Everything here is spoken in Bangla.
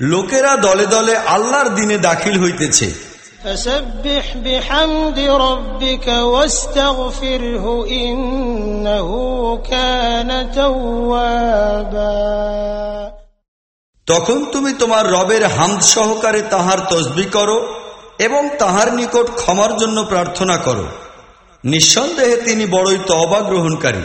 লোকেরা দলে দলে আল্লাহর দিনে দাখিল হইতেছে। তখন তুমি তোমার রবের হামদ সহকারে তাহার তসবি করো এবং তাহার নিকট ক্ষমার জন্য প্রার্থনা করো। নিঃসন্দেহে তিনি বড়ই তবা গ্রহণকারী।